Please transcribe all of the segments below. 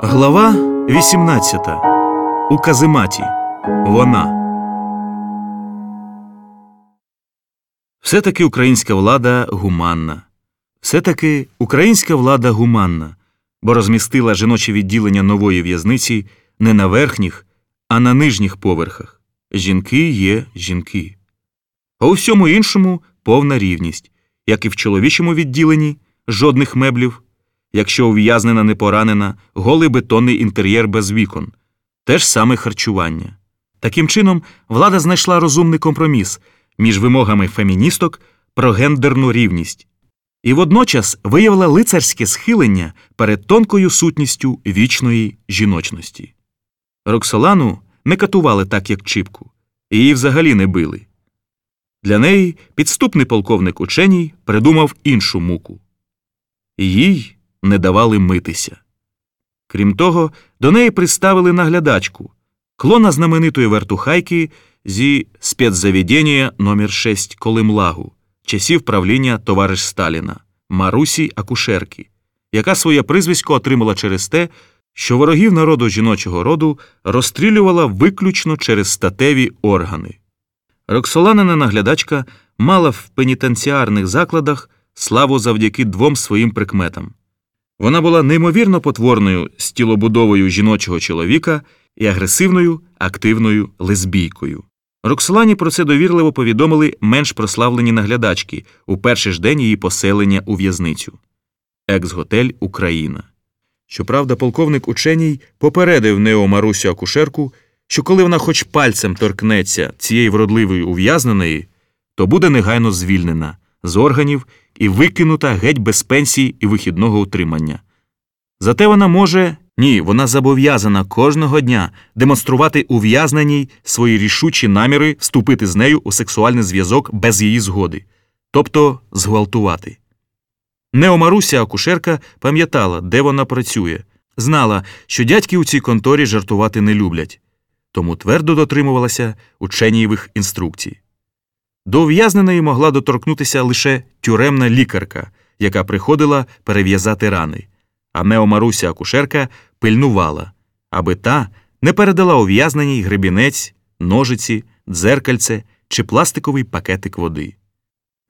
Глава 18. У казематі. Вона. Все-таки українська влада гуманна. Все-таки українська влада гуманна, бо розмістила жіноче відділення нової в'язниці не на верхніх, а на нижніх поверхах. Жінки є жінки. А у всьому іншому повна рівність, як і в чоловічому відділенні жодних меблів, якщо ув'язнена не поранена, голий бетонний інтер'єр без вікон, те ж саме харчування. Таким чином, влада знайшла розумний компроміс між вимогами феміністок про гендерну рівність і водночас виявила лицарське схилення перед тонкою сутністю вічної жіночності. Роксолану не катували так, як чіпку, її взагалі не били. Для неї підступний полковник ученій придумав іншу муку. Їй не давали митися. Крім того, до неї приставили наглядачку, клона знаменитої вертухайки зі спецзаведення номер 6 Колимлагу, часів правління товариш Сталіна, Марусі Акушерки, яка своє прізвисько отримала через те, що ворогів народу жіночого роду розстрілювала виключно через статеві органи. Роксоланина наглядачка мала в пенітенціарних закладах славу завдяки двом своїм прикметам. Вона була неймовірно потворною з тілобудовою жіночого чоловіка і агресивною, активною лесбійкою. Роксолані про це довірливо повідомили менш прославлені наглядачки у перший ж день її поселення у в'язницю екс-готель Україна. Щоправда, полковник ученій попередив Нео Марусю акушерку, що коли вона хоч пальцем торкнеться цієї вродливої ув'язненої, то буде негайно звільнена з органів і викинута геть без пенсії і вихідного утримання. Зате вона може ні, вона зобов'язана кожного дня демонструвати ув'язненій свої рішучі наміри вступити з нею у сексуальний зв'язок без її згоди, тобто зґвалтувати. Неомаруся акушерка пам'ятала, де вона працює, знала, що дядьки у цій конторі жартувати не люблять, тому твердо дотримувалася ученієвих інструкцій. До ув'язненої могла доторкнутися лише тюремна лікарка, яка приходила перев'язати рани, а Неомаруся акушерка пильнувала, аби та не передала ув'язненій гребінець, ножиці, дзеркальце чи пластиковий пакетик води.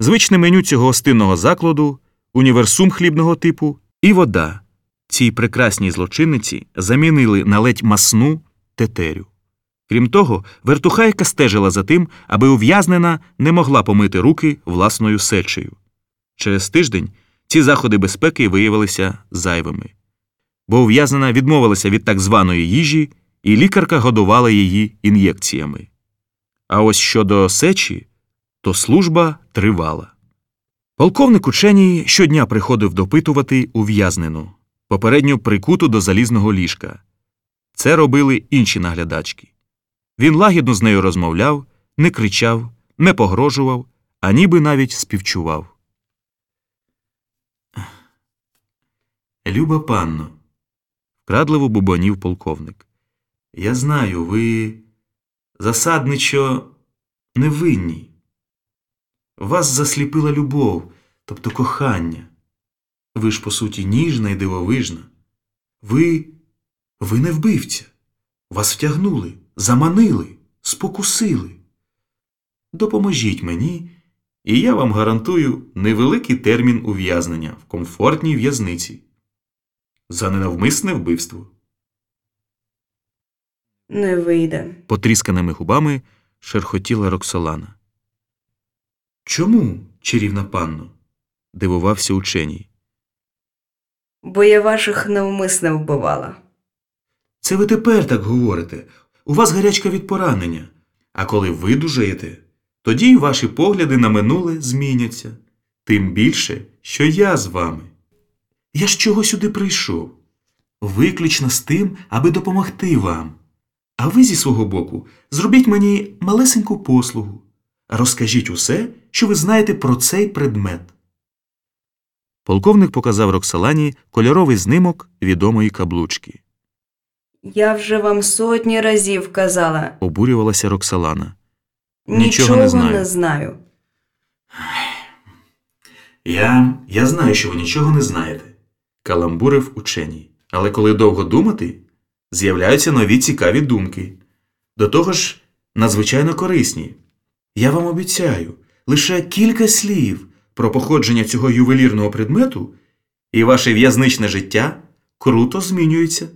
Звичне меню цього гостинного закладу універсум хлібного типу і вода. Цій прекрасній злочинниці замінили на ледь масну тетерю. Крім того, вертухайка стежила за тим, аби ув'язнена не могла помити руки власною сечею. Через тиждень ці заходи безпеки виявилися зайвими, бо ув'язнена відмовилася від так званої їжі, і лікарка годувала її ін'єкціями. А ось щодо сечі, то служба тривала. Полковник ученій щодня приходив допитувати ув'язнену, попередньо прикуту до залізного ліжка. Це робили інші наглядачки. Він лагідно з нею розмовляв, не кричав, не погрожував, а ніби навіть співчував. Люба панно, вкрадливо бубонів полковник. Я знаю, ви засадничо невинні. Вас засліпила любов, тобто кохання. Ви ж, по суті, ніжна і дивовижна. Ви. ви не вбивця. Вас втягнули, заманили, спокусили. Допоможіть мені, і я вам гарантую невеликий термін ув'язнення в комфортній в'язниці. За ненавмисне вбивство. Не вийде. Потрісканими губами шерхотіла Роксолана. Чому, чарівна панно? дивувався ученій. Бо я ваших навмисне вбивала. Це ви тепер так говорите. У вас гарячка від поранення. А коли видужаєте, тоді й ваші погляди на минуле зміняться. Тим більше, що я з вами. Я ж чого сюди прийшов? Виключно з тим, аби допомогти вам. А ви зі свого боку зробіть мені малесеньку послугу. Розкажіть усе, що ви знаєте про цей предмет. Полковник показав Роксалані кольоровий знимок відомої каблучки. Я вже вам сотні разів казала. Обурювалася Роксалана. Нічого Нічого, не знаю. не знаю. Я, я знаю, що ви нічого не знаєте, каламбурив ученій. Але коли довго думати, з'являються нові цікаві думки. До того ж, надзвичайно корисні. Я вам обіцяю, лише кілька слів про походження цього ювелірного предмету, і ваше в'язничне життя круто змінюється.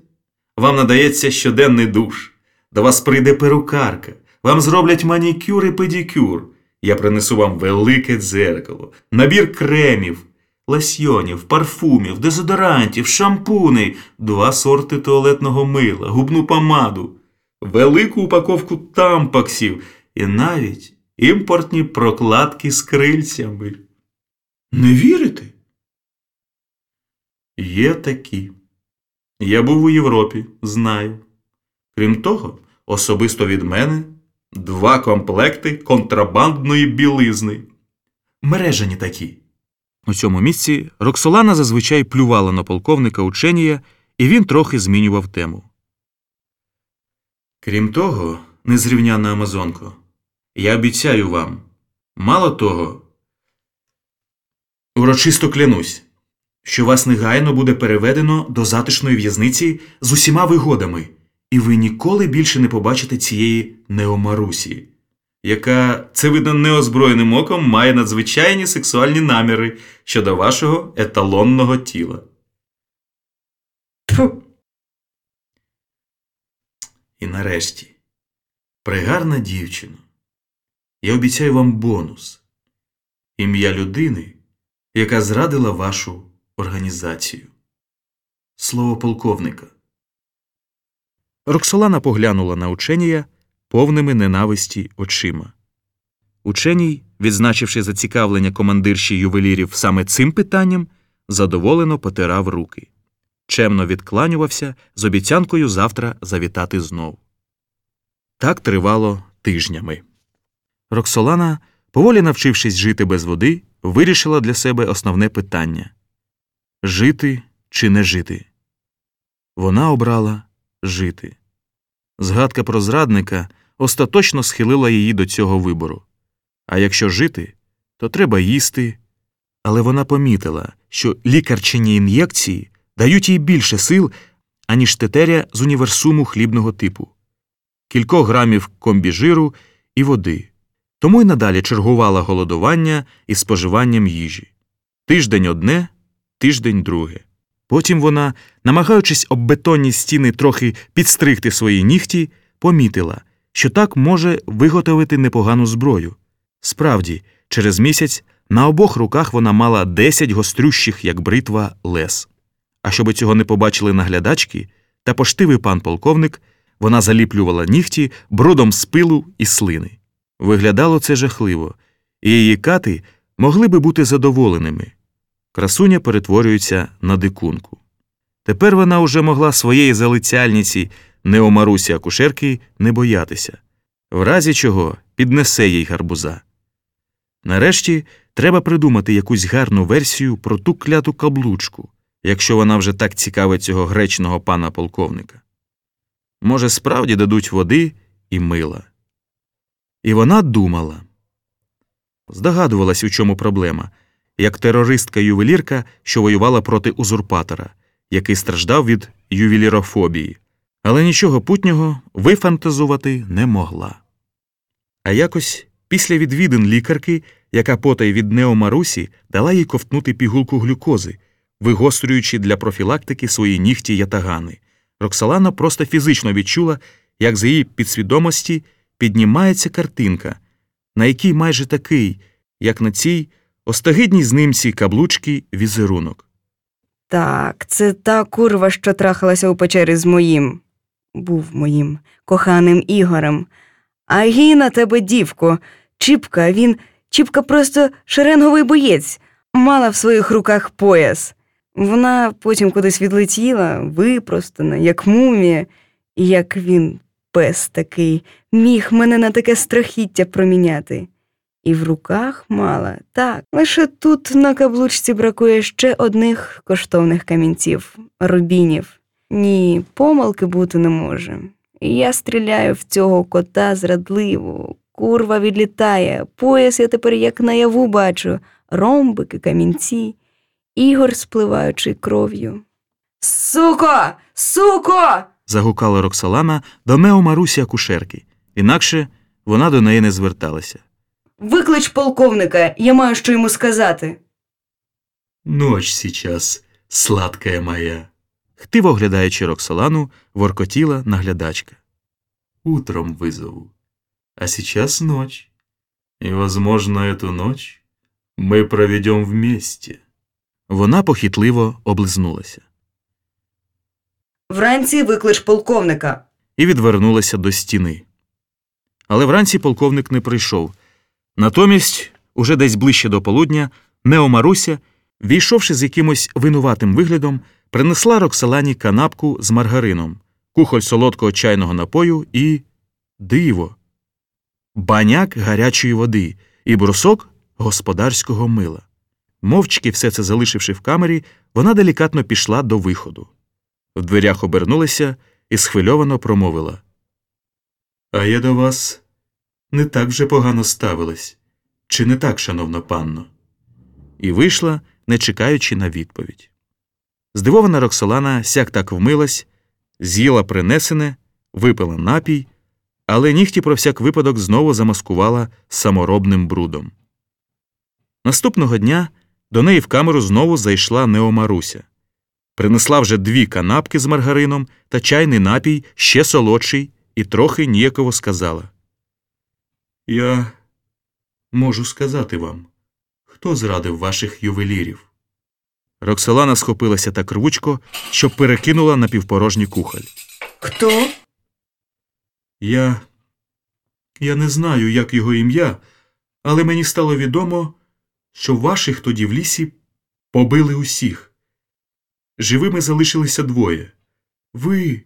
Вам надається щоденний душ, до вас прийде перукарка, вам зроблять манікюр і педикюр. Я принесу вам велике дзеркало, набір кремів, лосьйонів, парфумів, дезодорантів, шампуней, два сорти туалетного мила, губну помаду, велику упаковку тампаксів і навіть імпортні прокладки з крильцями. Не вірите? Є такі. Я був у Європі, знаю. Крім того, особисто від мене два комплекти контрабандної білизни. Мережані такі. У цьому місці Роксолана зазвичай плювала на полковника ученія, і він трохи змінював тему. Крім того, незрівняна Амазонко, я обіцяю вам, мало того, урочисто клянусь, що вас негайно буде переведено до затишної в'язниці з усіма вигодами, і ви ніколи більше не побачите цієї Неомарусі, яка, це видно неозброєним оком, має надзвичайні сексуальні наміри щодо вашого еталонного тіла. Тьфу. І нарешті, пригарна дівчино, я обіцяю вам бонус ім'я людини, яка зрадила вашу організацію. Слово полковника. Роксолана поглянула на ученія повними ненависті очима. Ученій, відзначивши зацікавлення командирші ювелірів саме цим питанням, задоволено потирав руки. Чемно відкланювався з обіцянкою завтра завітати знов. Так тривало тижнями. Роксолана, поволі навчившись жити без води, вирішила для себе основне питання жити чи не жити. Вона обрала жити. Згадка про зрадника остаточно схилила її до цього вибору. А якщо жити, то треба їсти. Але вона помітила, що лікарчині ін'єкції дають їй більше сил, аніж тетеря з універсуму хлібного типу, кількох грамів комбіжиру і води. Тому й надалі чергувала голодування із споживанням їжі. Тиждень одне, тиждень друге. Потім вона, намагаючись об бетонні стіни трохи підстригти свої нігті, помітила, що так може виготовити непогану зброю. Справді, через місяць на обох руках вона мала 10 гострющих, як бритва, лес. А щоби цього не побачили наглядачки, та поштивий пан полковник, вона заліплювала нігті брудом з пилу і слини. Виглядало це жахливо, і її кати могли би бути задоволеними. Красуня перетворюється на дикунку. Тепер вона уже могла своєї залицяльниці Неомарусі акушерки не боятися, в разі чого піднесе їй гарбуза. Нарешті треба придумати якусь гарну версію про ту кляту каблучку, якщо вона вже так цікавить цього гречного пана полковника. Може, справді дадуть води і мила. І вона думала. Здогадувалась, у чому проблема, як терористка-ювелірка, що воювала проти узурпатора, який страждав від ювелірофобії, але нічого путнього вифантазувати не могла. А якось після відвідин лікарки, яка потай від Неомарусі, дала їй ковтнути пігулку глюкози, вигострюючи для профілактики свої нігті ятагани. Роксалана просто фізично відчула, як з її підсвідомості піднімається картинка, на якій майже такий, як на цій остагидній знимці каблучки візерунок. Так, це та курва, що трахалася у печері з моїм. Був моїм коханим Ігорем. А гій на тебе, дівко, Чіпка, він Чіпка просто шеренговий боєць, мала в своїх руках пояс. Вона потім кудись відлетіла, випростана, як мумія, і як він, пес такий, міг мене на таке страхіття проміняти. І в руках мала, так, лише тут на каблучці бракує ще одних коштовних камінців, рубінів. Ні, помилки бути не може. І я стріляю в цього кота зрадливо. Курва відлітає, пояс я тепер як наяву бачу, ромбики, камінці, Ігор, спливаючи кров'ю. Суко! Суко! загукала Роксолана до Нео Марусі акушерки, інакше вона до неї не зверталася. Виклич полковника, я маю що йому сказати. Ночь сейчас, сладкая моя. Хтиво оглядаючи Роксолану, воркотіла наглядачка. Утром вызову. А сейчас ночь. И, возможно, эту ночь мы проведем вместе. Вона похитливо облизнулася Вранці виклич полковника. і відвернулася до стіни. Але вранці полковник не прийшов. Натомість, уже десь ближче до полудня, Нео Маруся, війшовши з якимось винуватим виглядом, принесла Роксолані канапку з маргарином, кухоль солодкого чайного напою і диво, баняк гарячої води і брусок господарського мила. Мовчки все це залишивши в камері, вона делікатно пішла до виходу. В дверях обернулася і схвильовано промовила. А я до вас не так вже погано ставилась. Чи не так, шановна панно? І вийшла, не чекаючи на відповідь. Здивована Роксолана сяк так вмилась, з'їла принесене, випила напій, але нігті про всяк випадок знову замаскувала саморобним брудом. Наступного дня до неї в камеру знову зайшла Неомаруся. Принесла вже дві канапки з маргарином та чайний напій ще солодший і трохи ніяково сказала. Я можу сказати вам, хто зрадив ваших ювелірів. Роксолана схопилася так рвучко, що перекинула на півпорожній кухоль. Хто? Я. Я не знаю, як його ім'я, але мені стало відомо, що ваших тоді в лісі побили усіх. Живими залишилися двоє. Ви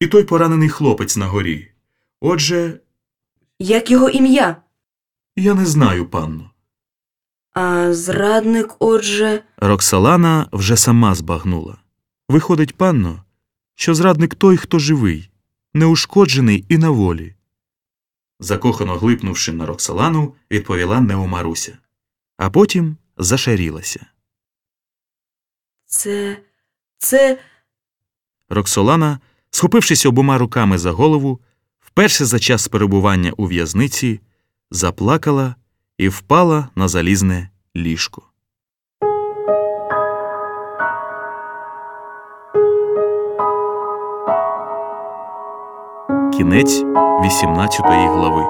і той поранений хлопець на горі. Отже, Як його ім'я? я не знаю, панно. А зрадник, отже. Роксолана вже сама збагнула. Виходить, панно, що зрадник той, хто живий, неушкоджений і на волі. Закохано глипнувши на Роксолану, відповіла Неомаруся, а потім зашарілася. Це. Це. Роксолана, схопившись обома руками за голову, вперше за час перебування у в'язниці, заплакала і впала на залізне ліжко. Кінець 18 глави.